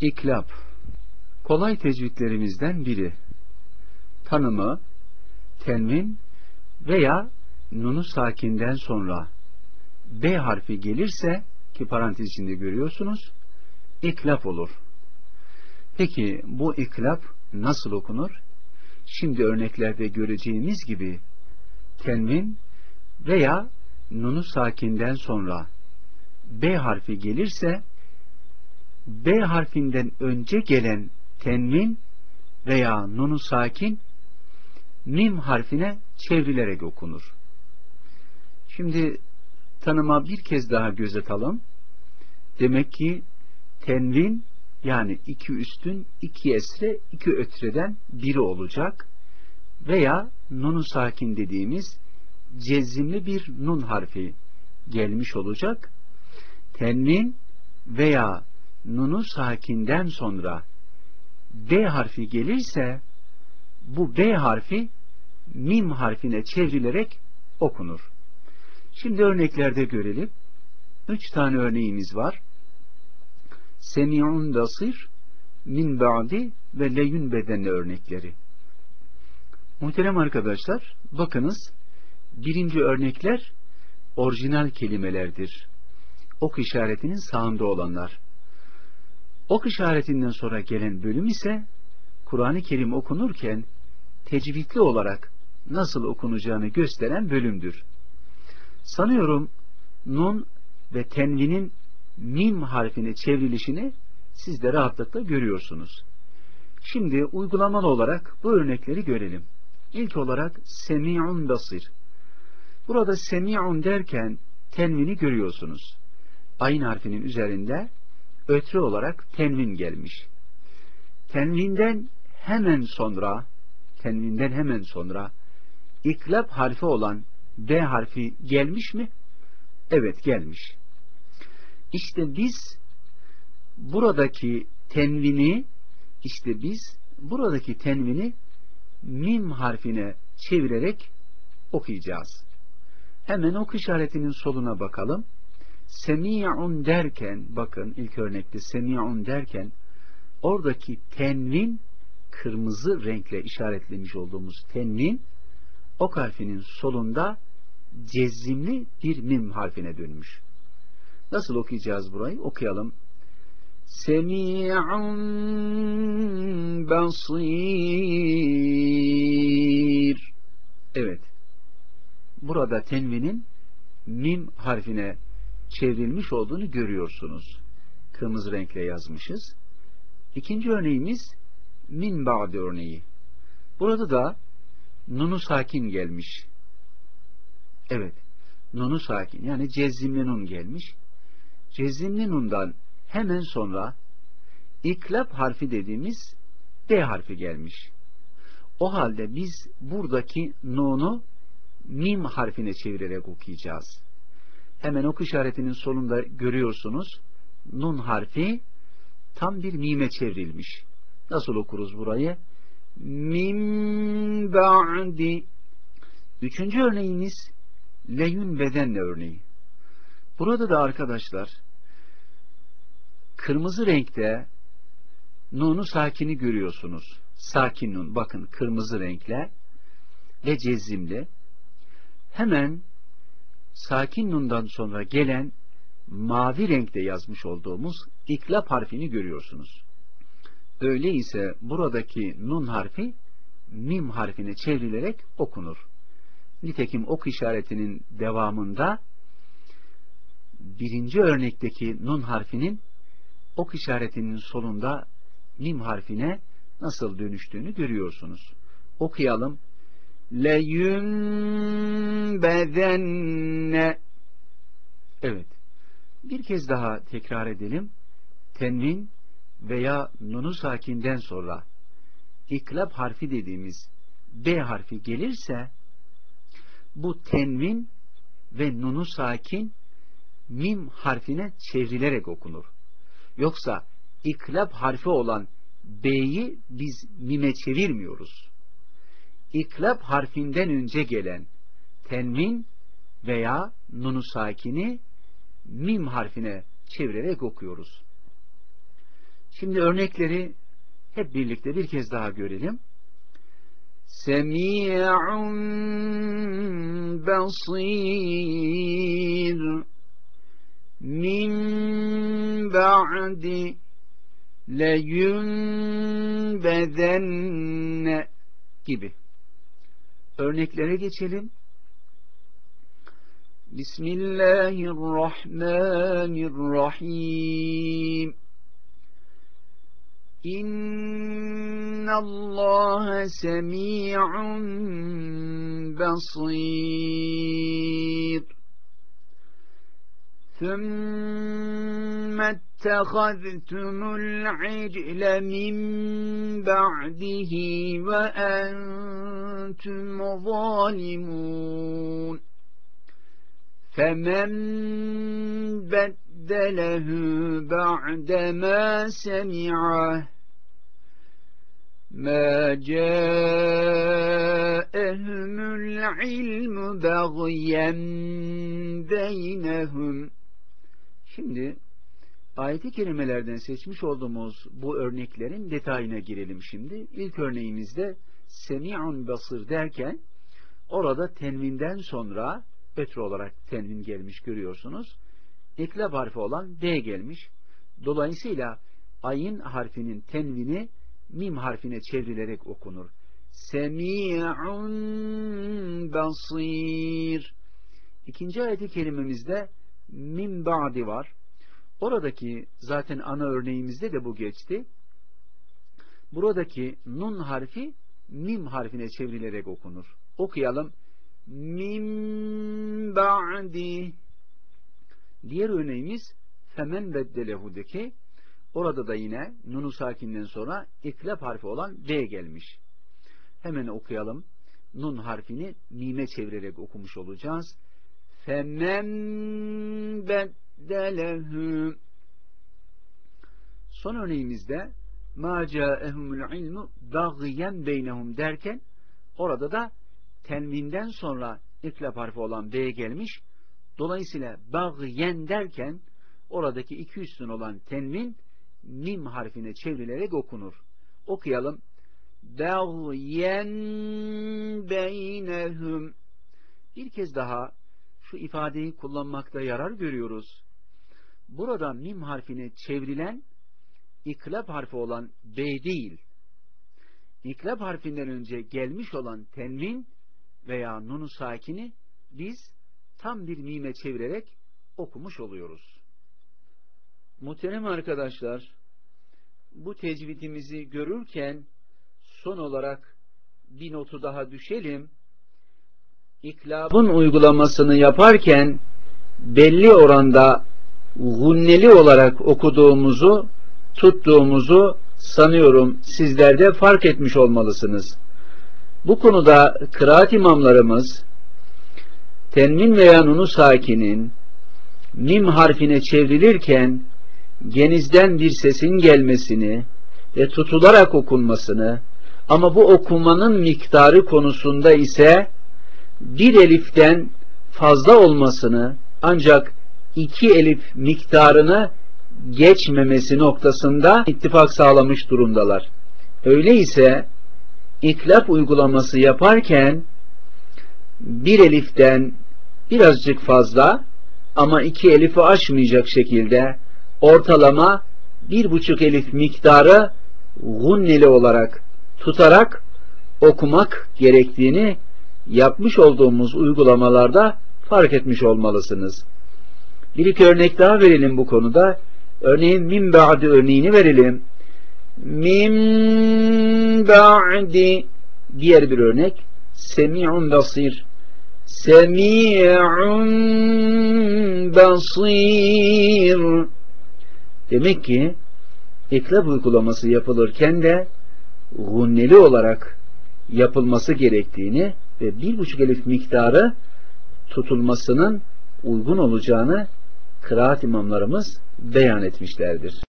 İklap kolay tecvidlerimizden biri. Tanımı, tenvin veya nunu sakinden sonra B harfi gelirse ki parantez içinde görüyorsunuz iklap olur. Peki bu iklap nasıl okunur? Şimdi örneklerde göreceğimiz gibi tenvin veya nunu sakinden sonra B harfi gelirse B harfinden önce gelen tenvin veya nunu sakin mim harfine çevrilerek okunur. Şimdi tanıma bir kez daha göz atalım. Demek ki tenvin yani iki üstün, iki esre, iki ötreden biri olacak. Veya nunu sakin dediğimiz cezimli bir nun harfi gelmiş olacak. Tenvin veya nunu sakinden sonra B harfi gelirse bu B harfi mim harfine çevrilerek okunur. Şimdi örneklerde görelim. Üç tane örneğimiz var. Semi'un basir, min ba'di ve leyun bedenli örnekleri. Muhterem arkadaşlar, bakınız, birinci örnekler orijinal kelimelerdir. Ok işaretinin sağında olanlar. Ok işaretinden sonra gelen bölüm ise Kur'an-ı Kerim okunurken tecvidli olarak nasıl okunacağını gösteren bölümdür. Sanıyorum nun ve tenvinin mim harfine çevrilişini siz de rahatlıkla görüyorsunuz. Şimdi uygulamalı olarak bu örnekleri görelim. İlk olarak semi'un basir. Burada semi'un derken tenvini görüyorsunuz. Ayn harfinin üzerinde ötre olarak tenvin gelmiş. Tenvinden hemen sonra tenvinden hemen sonra iklap harfi olan B harfi gelmiş mi? Evet gelmiş. İşte biz buradaki tenvini işte biz buradaki tenvini mim harfine çevirerek okuyacağız. Hemen ok işaretinin soluna bakalım. Semi'un derken, bakın ilk örnekte semi'un derken, oradaki tenvin, kırmızı renkle işaretlemiş olduğumuz tenvin, ok harfinin solunda cezimli bir mim harfine dönmüş. Nasıl okuyacağız burayı? Okuyalım. Semi'un basir. Evet. Burada tenvinin mim harfine çevrilmiş olduğunu görüyorsunuz. Kırmızı renkle yazmışız. İkinci örneğimiz min ba'de örneği. Burada da nunu sakin gelmiş. Evet. Nunu sakin. Yani cezimli nun gelmiş. Cezimli nundan hemen sonra iklap harfi dediğimiz D harfi gelmiş. O halde biz buradaki nunu mim harfine çevirerek okuyacağız. Hemen oku işaretinin solunda görüyorsunuz. Nun harfi tam bir mime çevrilmiş. Nasıl okuruz burayı? Mim ba'di. Üçüncü örneğimiz leyün bedenle örneği. Burada da arkadaşlar kırmızı renkte nunu sakini görüyorsunuz. Sakin nun bakın kırmızı renkle ve cezimli. Hemen sakin nundan sonra gelen mavi renkte yazmış olduğumuz iklap harfini görüyorsunuz. Öyleyse buradaki nun harfi mim harfine çevrilerek okunur. Nitekim ok işaretinin devamında birinci örnekteki nun harfinin ok işaretinin solunda mim harfine nasıl dönüştüğünü görüyorsunuz. Okuyalım. Leyünbedenne Evet. Bir kez daha tekrar edelim. Tenvin veya nunu sakinden sonra iklap harfi dediğimiz B harfi gelirse bu tenvin ve nunu sakin mim harfine çevrilerek okunur. Yoksa iklap harfi olan B'yi biz mime çevirmiyoruz. İklap harfinden önce gelen tenvin veya nunu sakini mim harfine çevirerek okuyoruz. Şimdi örnekleri hep birlikte bir kez daha görelim. Semi'un basir min ba'di leyunbedenne gibi Örneklere geçelim. Bismillahirrahmanirrahim. İnnallâhe semî'un basîr. ثُمَّ اتَّخَذْتُمُ الْعِجْلَ مِنْ بَعْدِهِ وَأَنْتُمْ ظَالِمُونَ فَمَنْ بَدَّلَهُ بَعْدَمَا سَمِعَهُ ما جاءهم العلم بغيا بينهم. Şimdi ayeti kelimelerden seçmiş olduğumuz bu örneklerin detayına girelim şimdi. İlk örneğimizde semi'un basır derken orada tenvinden sonra ötürü olarak tenvin gelmiş görüyorsunuz. Eklab harfi olan D gelmiş. Dolayısıyla ayın harfinin tenvini mim harfine çevrilerek okunur. Semi'un basir. İkinci ayeti kelimemizde min ba'di var. Oradaki zaten ana örneğimizde de bu geçti. Buradaki nun harfi mim harfine çevrilerek okunur. Okuyalım. Min ba'di. Diğer örneğimiz femen beddelehu'daki orada da yine nunu sakinden sonra iklap harfi olan D gelmiş. Hemen okuyalım. Nun harfini mime çevirerek okumuş olacağız. Femen beddelehu Son örneğimizde ma caehumul ilmu bagiyen beynehum derken orada da tenvinden sonra iklap harfi olan B gelmiş. Dolayısıyla bagiyen derken oradaki iki üstün olan tenvin mim harfine çevrilerek okunur. Okuyalım. Bagiyen beynehum Bir kez daha şu ifadeyi kullanmakta yarar görüyoruz. Burada mim harfine çevrilen iklab harfi olan B değil. İklab harfinden önce gelmiş olan tenvin veya nunu sakini biz tam bir mime çevirerek okumuş oluyoruz. Muhterem arkadaşlar, bu tecvidimizi görürken son olarak bir notu daha düşelim. İklabın uygulamasını yaparken belli oranda gunneli olarak okuduğumuzu, tuttuğumuzu sanıyorum sizler de fark etmiş olmalısınız. Bu konuda kıraat imamlarımız tenmin veya nunu sakinin mim harfine çevrilirken genizden bir sesin gelmesini ve tutularak okunmasını ama bu okumanın miktarı konusunda ise bir eliften fazla olmasını ancak iki elif miktarını geçmemesi noktasında ittifak sağlamış durumdalar. Öyleyse iklap uygulaması yaparken bir eliften birazcık fazla ama iki elifi aşmayacak şekilde ortalama bir buçuk elif miktarı gunneli olarak tutarak okumak gerektiğini yapmış olduğumuz uygulamalarda fark etmiş olmalısınız. Bir iki örnek daha verelim bu konuda. Örneğin min ba'di örneğini verelim. Min ba'di diğer bir örnek semi'un basir semi'un basir demek ki eklab uygulaması yapılırken de gunneli olarak yapılması gerektiğini ve bir buçuk elif miktarı tutulmasının uygun olacağını kıraat imamlarımız beyan etmişlerdir.